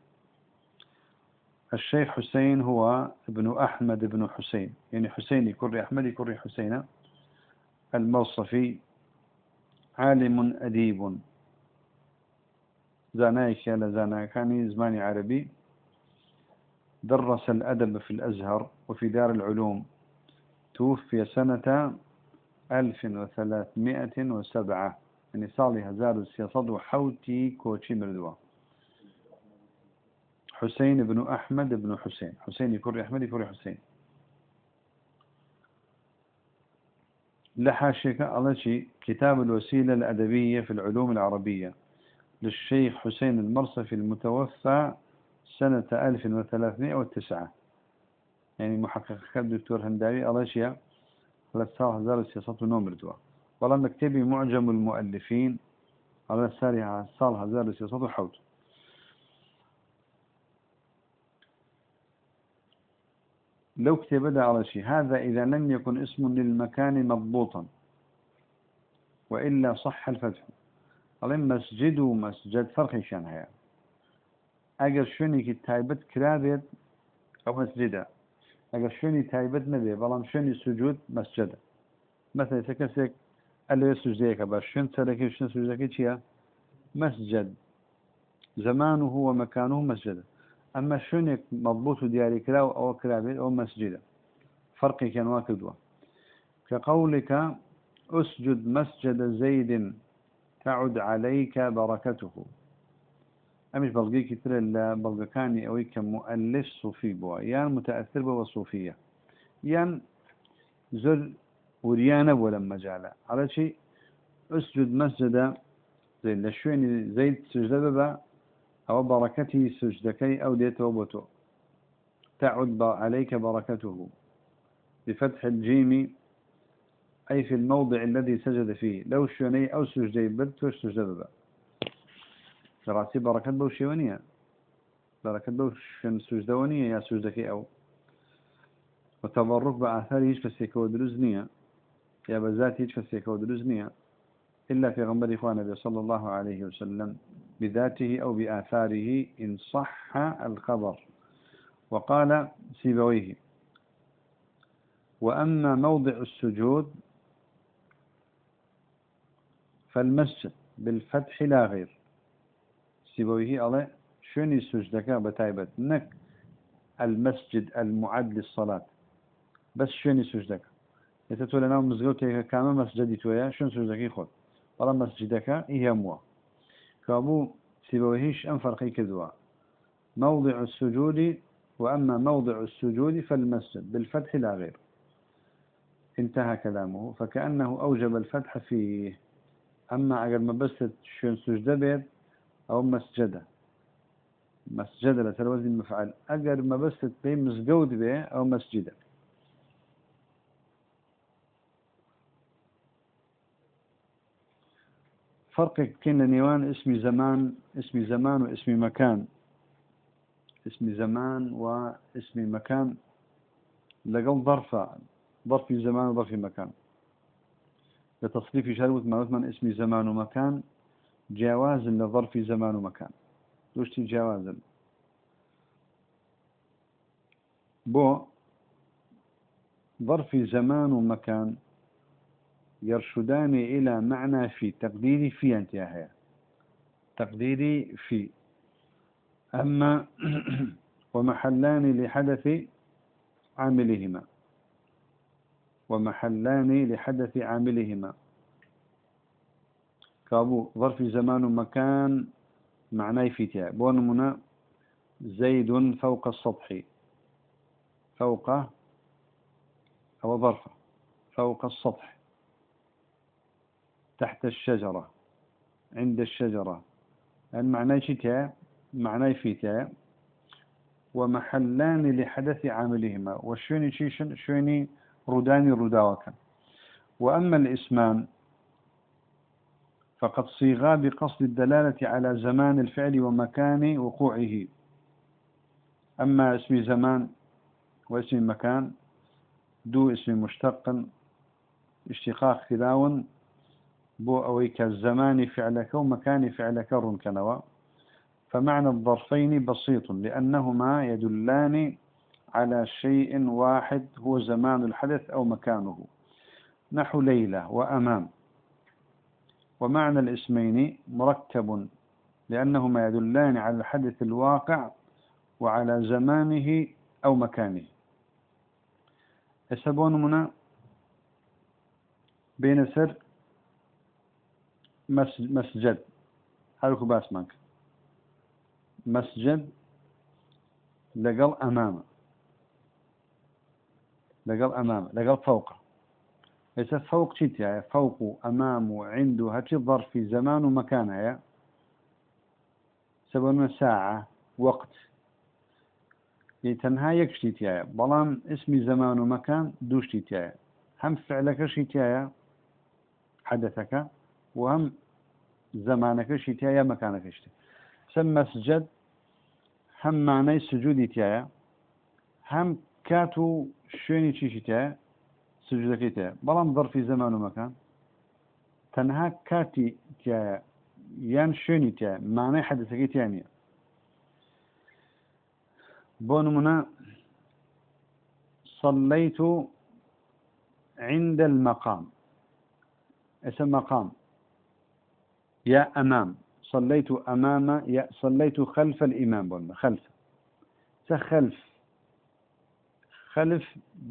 الشيخ حسين هو ابن أحمد بن حسين. يعني حسين يكري أحمد يكري حسين. المرصفي. عالم أديب. زانايك لزاناكاني زماني عربي. درس الأدب في الأزهر وفي دار العلوم. توفي سنة 1307 يعني صالي هزار السياسات وحوتي كوتشي مردوا حسين بن أحمد بن حسين. حسين يكري أحمد يكري حسين. لحاشك الله شيء كتاب الوسيلة الأدبية في العلوم العربية. للشيخ حسين المرصفي المتوفى سنة 1309 يعني محقق الدكتور هنداوي ألاشيا لسال هزار السياسات ونومر دوا والله مكتبي معجم المؤلفين على ساري صال هزار السياسات وحوت لو كتب على شيء هذا إذا لم يكن اسم للمكان مضبوطا وإلا صح الفتح. ئەڵێ مەسجد و مەسجد فەرقیشان هەیە. ئەگەر شوێنێکی تایبەت کرابێت ئەو مەسجدە. ئەگەر شوێنی تایبەت نەبێ بەڵام شوێنی سوجود مەسجدە. مەسەکە کەسێک ئەلێ سوزەیەەکە بە شوێن سەرەکە شوێن سوزەکە چییە؟ مەسجد. زەمان و هوە مەکان و مەسجدە. ئەمە شوێنێک مەبوت و دیاریکرا و ئەوە کرابێت ئەو مەسجدە. فەرقێکیان وا کردووە. کە قولێکە ئوسجد مەسجدە زەیدن. تعد عليك بركته. أمش بلغي كتير إلا بلغي كاني أوي كمؤلف صوفي بوا. يان متأثر بوا صوفية. يان زر وريانا ولا مجالة على شيء أسجد مسجد زي لشوين زي سجد ببا أو بركته سجدكي أو ديت وبوتو تعد عليك بركته. بفتح الجيم أي في الموضع الذي سجد فيه لو شوني أو سجدي بد توش سجد فراسي بركات بو شيوانية بركات بو شن سجدوانية يا سجدكي أو. وتبرك بآثار هيش كسيكو دروزنية يا بذات هيش كسيكو دروزنية إلا في غنبري إخوان صلى الله عليه وسلم بذاته أو بآثاره إن صح الخبر. وقال سيبويه. وأما موضع السجود فالمسجد بالفتح لا غير. سيبويه الله شوني سجدك بتايبت. نك المسجد المعد للصلاة. بس شوني سجدك. يتتولى نام مزقوتك كاما مسجدي تويا شون سجدك خود ولا مسجدك إيه موا. كابو سيبويهش أن فرقي كذوا موضع السجود وأما موضع السجود فالمسجد بالفتح لا غير. انتهى كلامه. فكأنه أوجب الفتح فيه. أما أجر ما بس شون سجدة بيت أو مسجدة. مسجدة لتلوزن مفعل أجر ما بس بي مسجود بيه أو مسجدة. فرق كين لنيوان اسم زمان اسم زمان واسم مكان. اسم زمان واسم مكان. لقل ظرف ظرف زمان وظرف مكان. لتصريف شهر من اسم زمان ومكان جواز لظرف زمان ومكان. دوشتي جوازا بو ظرف زمان ومكان يرشدان إلى معنى في تقديري في انتهاء تقديري في. أما ومحلان لحدث عاملهما. ومحلان لحدث عاملهما. كابو ظرف زمان ومكان معناه في تاء بونمنا زيد فوق السطح فوق أو ظرف فوق السطح تحت الشجرة عند الشجرة. المعنى شتاء معنى في تاء ومحلان لحدث عاملهما. وشوني شيشن شوني رداني رداوكا وأما الإسمان فقد صيغا بقصد الدلالة على زمان الفعل ومكان وقوعه. أما اسم زمان واسم مكان دو اسم مشتق اشتقاق خلاون بو أويك الزمان فعلك ومكان فعلك رنكنوا فمعنى الظرفين بسيط لأنهما يدلان على شيء واحد هو زمان الحدث أو مكانه. نحو ليلة وأمام. ومعنى الاسمين مركب لأنهما يدلان على الحدث الواقع وعلى زمانه أو مكانه. يسبون منا بين سر مسجد. هلكو باسمك مسجد لقل أمامه. لقل أمامه لقل فوقه ليس فوق شيء يعني فوق أمامه عنده هاتي ظرف في زمان ومكان يا. سبعون ساعة وقت. تنها يكشتي تيايا بلان اسمي زمان ومكان دوشتي تيايا هم فعلك شتيايا حدثك وهم زمانك شتيايا مكانك شتي سمى سجد هم معنى سجودي تيايا هم كاتو شويني تشيشي تيايا سجودك تيايا بلان ظرفي زمان ومكان تنها كاتي تيايا يان شويني تيايا معنى حدثك تيايا بونمنا صليت عند المقام. اسم مقام. يا أمام. صليت أمام يا صليت خلف الإمام خلف. سخلف خلف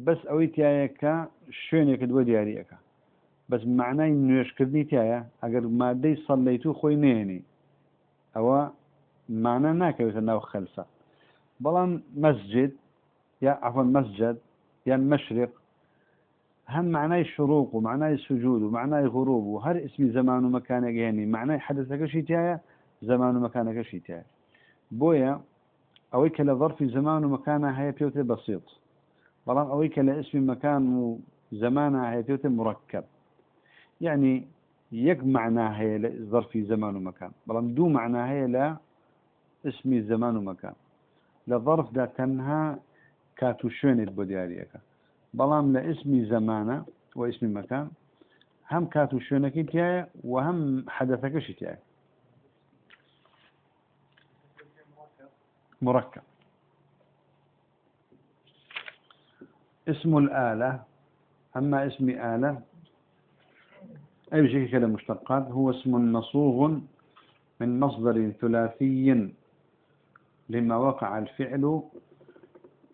بس أويت ياك شونك دو دياريك بس معناه إنه يشكرني تايا أجر ما دي صليتو خوي نيني أو معنى ناكل أنه خلفه بلان مسجد يا عفوا مسجد يا مشرق هم معناه شروق ومعناه سجود ومعناه غروب وهر اسم زمان ومكان يعني معناه حدثك شيء تايا زمان ومكانك شيء تايا بويا أويك لظرف زمان ومكان هي بيوت بسيط بلان أويك لاسم مكان وزمان هي مركب. يعني يك معناه هي لظرف زمان ومكان. بلان دو معناه هي لا اسم زمان ومكان. لظرف دا تنها كاتو شوينت بودياريك بلام لاسم زمانه واسم مكان هم كاتو شوينك تيايا وهم حدثك تيايا. مركب. اسم الآلة أما اسم آلة أي بشكل كده مشتقات هو اسم مصوغ من مصدر ثلاثي لما وقع الفعل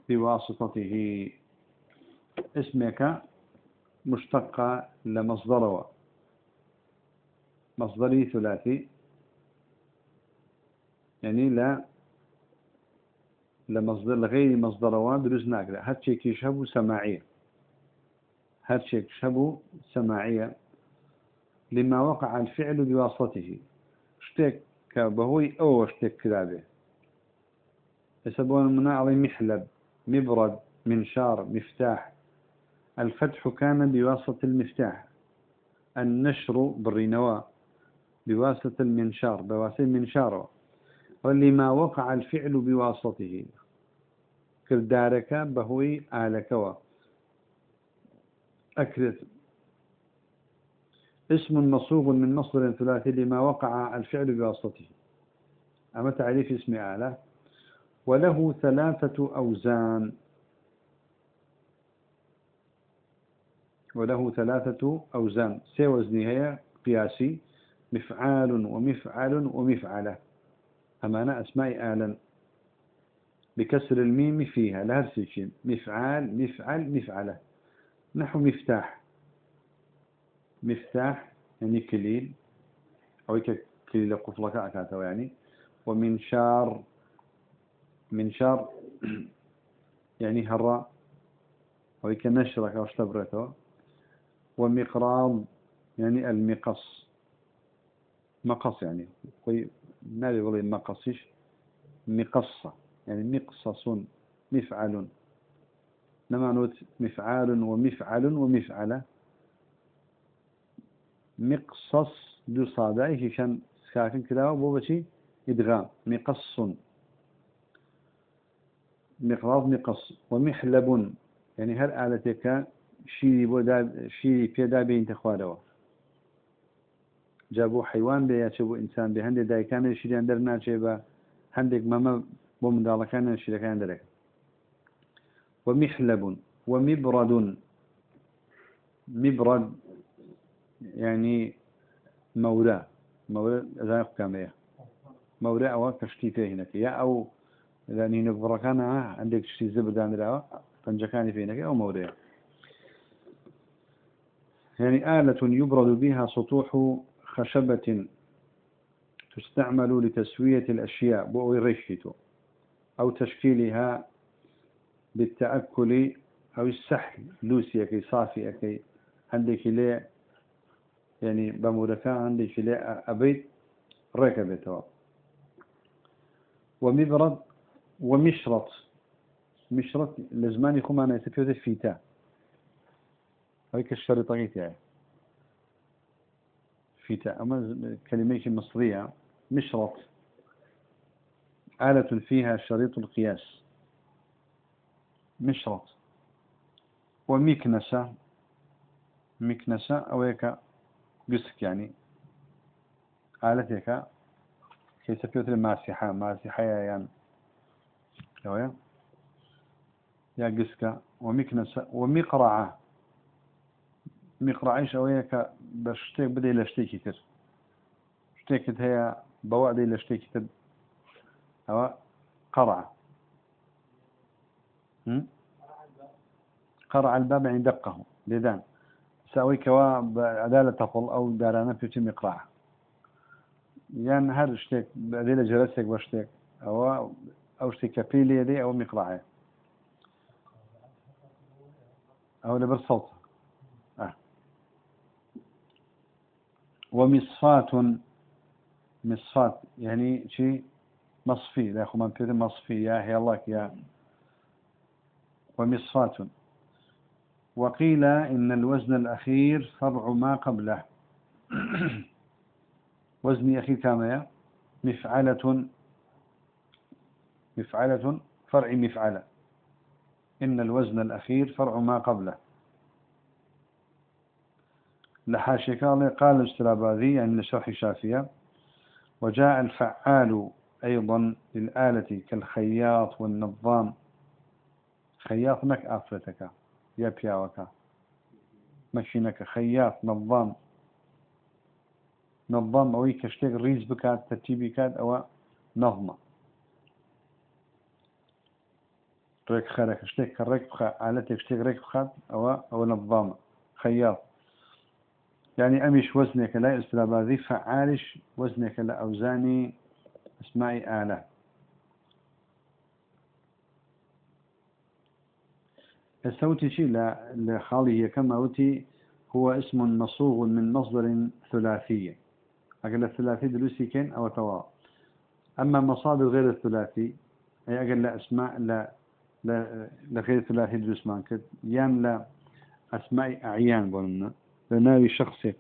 بواسطته. اسمك مشتقة لمصدر مصدري ثلاثي يعني لا لمصدر لغير مصدر وادرز ناقرة هاد شيء يشهبوا سماعية. هاد شيء يشهبوا سماعية. لما وقع الفعل بواسطته. اشتك بهوي أو اشتك كذابة. يسبون من علي محلب مبرد منشار مفتاح. الفتح كان بواسطة المفتاح. النشر بالرنوى بواسطة المنشار بواسطة المنشار. ولما وقع الفعل بواسطته كردارك بهوي آلكوا. أكرت. اسم مصوب من مصدر ثلاثي لما وقع الفعل بواسطته أما تعريف اسم آلة. وله ثلاثة أوزان. وله ثلاثة أوزان. سي وزنها هي قياسي. مفعال ومفعل ومفعلة. أمانة أسماء آلا بكسر الميم فيها لا سيشين مفعال مفعل مفعلة. نحو مفتاح. مفتاح يعني كليل. أو كليل قفلك أكاته يعني. ومنشار منشار يعني هراء. أو كنشرك أو اشتبرته ومقراض يعني المقص. مقص يعني. ما يقول مقصش مقصة يعني مقصص مفعل. لما نوت مفعال ومفعل ومفعلة مقصص دو صادعي كان ساكن كده وبوبتي إدغام مقص. مقراض مقص. ومحلب. يعني هل آلتك شيري بودا شيري بيدا بين تخواروا جا بۆ حیوان بێ یاچێ بۆ ئینسان بێ؟ هەندێک دایکانی شیریان دەرناچێ بە هەندێک مەمە بۆ منداڵەکانیان شیرەکان دەرەکە. ومحلبون ومبرد مبرد يعني مورا مورا زين قامية مورا أو كشتي فينك يا أو يعني نبرة كان عندك شتي زبدان لا فنجكاني فينك أو مورا يعني آلة يبرد بها سطوح خشبة تستعمل لتسوية الأشياء بو ريشيتو أو تشكيلها بالتأكل أو السحل لوسيا كي صافية كي عندك ليه يعني بموركا عندك ليه أبيت ركبتها ومبرد ومشرط مشرط لزمان يكون أنا يتفيد الفيتا هيك الشريطة تاعي. أما كلمة مصرية مشرط آلة فيها شريط القياس. مشرط. ومكنسة. مكنسة أو هيك قسك يعني. آلة هيك. كي سفيوت الماسحة ماسحة. يعني. يا يا قسكة ومكنسة. ومقرعة. میقرعیش ئەوەیە کە بە شتێک بدەی لە شتێکی تر. شتێکت هەیە بەوا دەی لە شتێکی تر. ئەوە قڕع قرع الباب عند دقه. لذان ساوي كوا عدالة تقل أو دارانا في مقرع يعني هر شتيك ديلا جلسك وشتيك أو أو شتيك كبيلي دي أو مقرعة أو لبر صوت ومصفات مصفات يعني شيء مصفي. لا أخو من بيت مصفي يا هي الله يا. ومصفات وقيل إن الوزن الأخير فرع ما قبله. وزن أخير كما مفعلة مفعلة فرع مفعلة. إن الوزن الأخير فرع ما قبله. لحاشي قال قال الاستراباذي يعني لشرح شافية وجاء الفعال أيضا للآلة كالخياط والنظام. خياط مك آفرتك يا بياوك. خياط نظام. نظام أوي كشتك ريز بكات ترتيبي أو نظمة. ريك خارك اشتك ريك بخا آلتك اشتك ريك بخات أو أو نظام. خياط. يعني أمش وزنك لا استراباذي فعالش وزنك لا أوزاني أسماء آلة الصوت شيء لخالي كما أوتي هو اسم مصوغ من مصدر ثلاثي. أقل الثلاثي دلوسي كان أو توا. أما مصادر غير الثلاثي أي أقل أسماء لا لا لغير الثلاثي دلوس مانكت. يان لا أسماء أعيان بولنا لناوي شخصي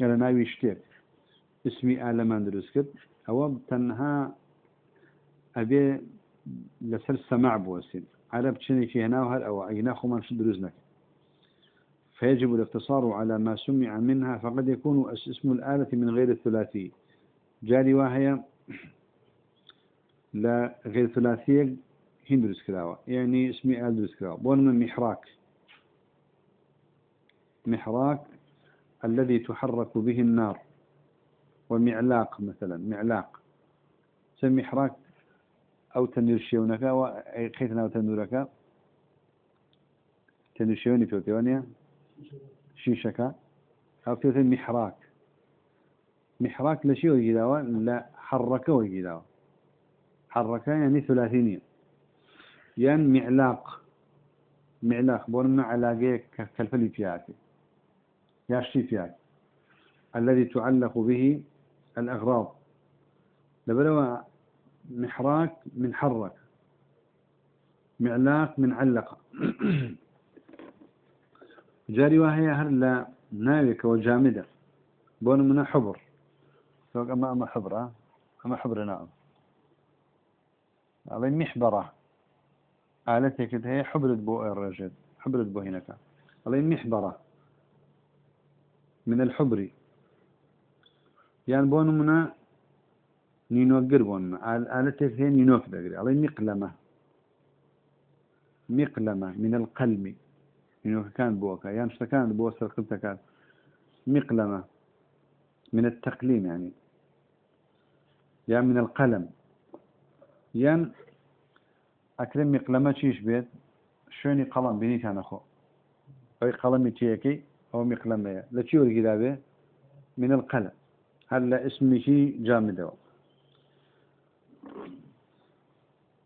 لناوي شتير اسمي آلة من دروس كت أو تنها أبي لسر سماع بوسين عرب في هنا وهل أو عينا خمان شد رزنك فيجب الاقتصار على ما سمع منها فقد يكون اسم الآلة من غير الثلاثي. جاري وهي لا غير ثلاثية هندرس كلاوة يعني اسمي آل درس كلاوة بون من محراك محراك الذي تحرك به النار. ومعلاق مثلا معلاق. سمي محراك أو تنير شيونك وخيتنا أو تنورك. تنير شيوني في وتيوانيا شيشك. أو في محراك. محراك لشي ويجداوا لا حرك ويجداوا حرك يعني ثلاثينية. يعني معلاق. معلاق بون علاقة كالفلي فياتي ياشي فياتي الذي تعلق به الأغراض. لبلوا محراك من حرك معلاق من علق. جاري وهي هلا ناويك وجامدة بون من حبر. أما أما حبرة أما حبر نعم. على محبرة. آلتك هي حبرة بو الرجل حبرة بو هناك. على محبرة. من الحبری یان بۆ نمونە نینۆگر بۆن ئالەتێک هەیە نینۆک دەگرێت ئەڵێ میقلەمە. میقلەمە. من القەلمی نینۆکەکان بۆکە یان شتەکان بۆ سەرقت دەکات میقلەمە. من التەقلیم ینی یان من القەلم یان ئەکرێ میقلەمە چیش بێت؟ شوێنی قەڵم بینیتانەخۆ ئەوی قەڵەمی تیەکەی أو مقلمة لا تشيور كتابه من القلم. هلا اسمي شي جامد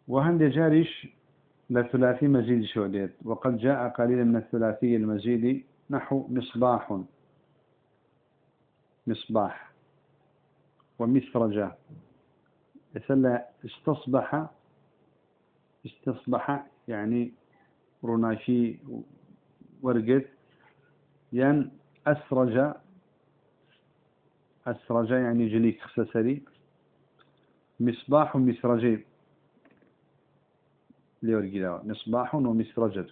وهند جارش لثلاثي مزيد شوديت وقد جاء قليلا من الثلاثي المزيد نحو مصباح. مصباح. ومسرجة. يسأل استصبح استصبح يعني رناشي ورقت. ين أسرج أسرج يعني جليك خسسري مصباح مسرجي لورقي مصباح ومسرجة.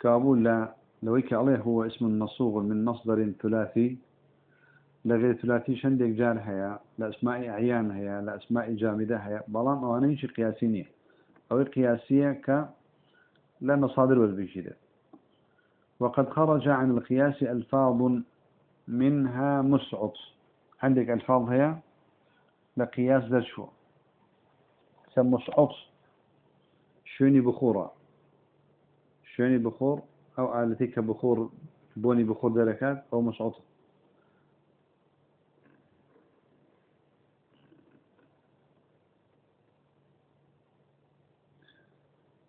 كابول لا لويك عليه هو اسم مصوغ من مصدر ثلاثي. لغير ثلاثي شندك جار هيا لأسماء أعيان هيا لأسماء جامدة هيا. بلان أو شي قياسينية أو قياسية ك لا مصادر والبيشيدة وقد خرج عن القياس ألفاظ منها مسعط. عندك ألفاظ هي لقياس ذا شو؟ مسعط. شوني بخورة شوني بخور أو آلتك بخور بوني بخور دركات أو مسعط.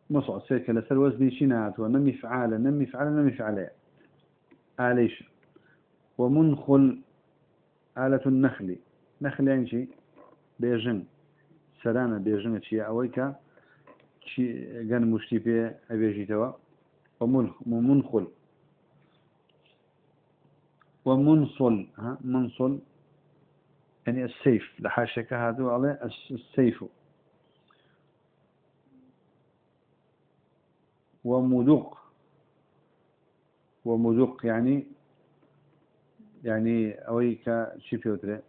مصعد سيك لسر وزني شنات ونمي فعالة نمي فعالة نمي فعالة آليش. ومنخل آلة النخل. نخل يعني شي؟ بيجن سرانة بيجن شي أويكا شي جن مشتي بي أبيجي توا ومنخل. ومنصل ها؟ منصل. يعني السيف. لحاشك هذا على السيف. ومدق ومدق يعني يعني أويك شي فيوتري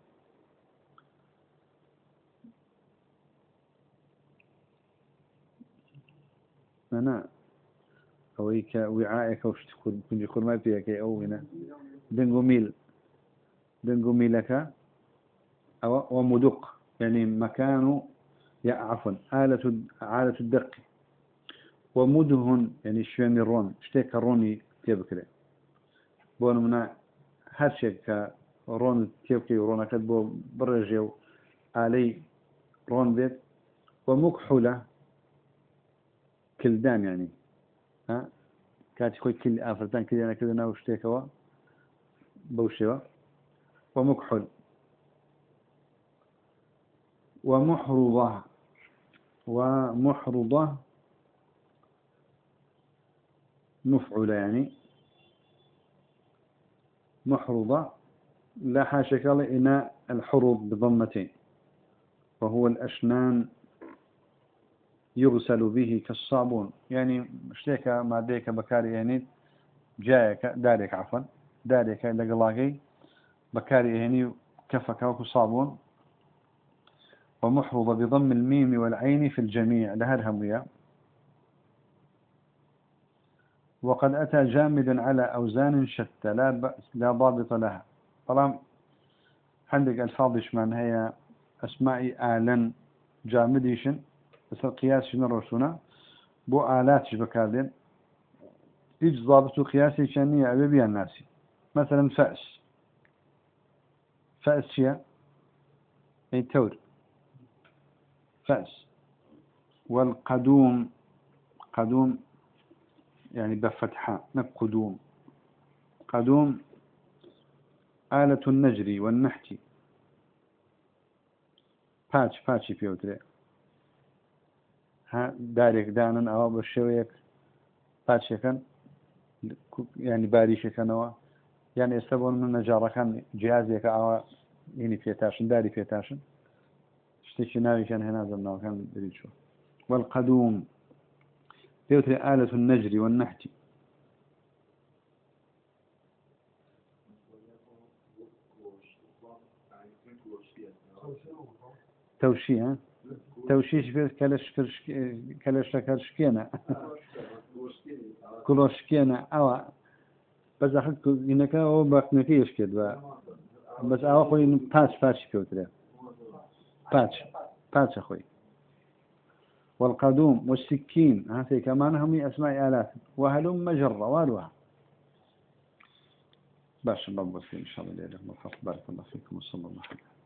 أنا أويك وعائك وش تكون كنت يكون ما فيك أو هنا. دنجو ميل. دنجو ميلك أو ومدق يعني مكانه يا عفوا آلة آلة الدق وە مودهون ینی شوێنی ڕۆن شتێک کە ڕۆنی تێ بکرێت بۆ نمونە هەرشێک کە ڕۆن تێبکەی ڕۆنەکەت بۆ بڕێژێ و ئالەی ڕۆن بێت. وە موک حولە کلدان ینی کاتی خۆی کل ئافرەتان کلیانەکرد ناو شتێکەوە بەو شێوە. وە موک حول. وە محروضە وە محروضە مفعولة يعني. محرضة لا حاشا قال إناء الحروض بضمتين. وهو الأشنان يغسل به كالصابون. يعني مشتيك ما ديك بكاري يعني جايك دارك عفوا دارك لقلاقي بكاري يعني كفك وكو صابون ومحفوظة بضم الميم والعين في الجميع لها همية وقد أتى جامد على أوزان شتى لا, بأس لا ضابط لها. طالما عندك ألفاظ من هي أسماء آلا جامديشن بس القياس من الرسولة بو آلات بكاردين إيج ضابط قياسي شانية أبي الناس مثلا فأس. فأس هي أي تور. فأس. والقدوم. قدوم يعني بفتحة قدوم. قدوم آلة النجري والنحت باتش باتشي بيوتري ها دارك دانا أو بشويك كان يعني باریشەکەنەوە. یان ئێستا بۆ من نەجارەکان جیازێکە ئاوا ینی پێتاشن داری پێتاشن. شتێکی ناویشان هێنازم ناوەکان دریچوە والقدوم پێوترێ آلة النجر والنحت. توشي توشيش في كلش كلش كرشكينا کلۆشکێنە ئەوە بەس هینەکە ئەو بەقنەکەیش کرد بە بەس ئەوە خۆی پاچ پاچی پێوترێ پاچ پاچە خۆی والقدوم والسكين. هذه كمان هم أسماء آلات وهلم مجرة والوها. باش الله إن شاء الله ليلة بارك الله فيكم وصلى الله عليه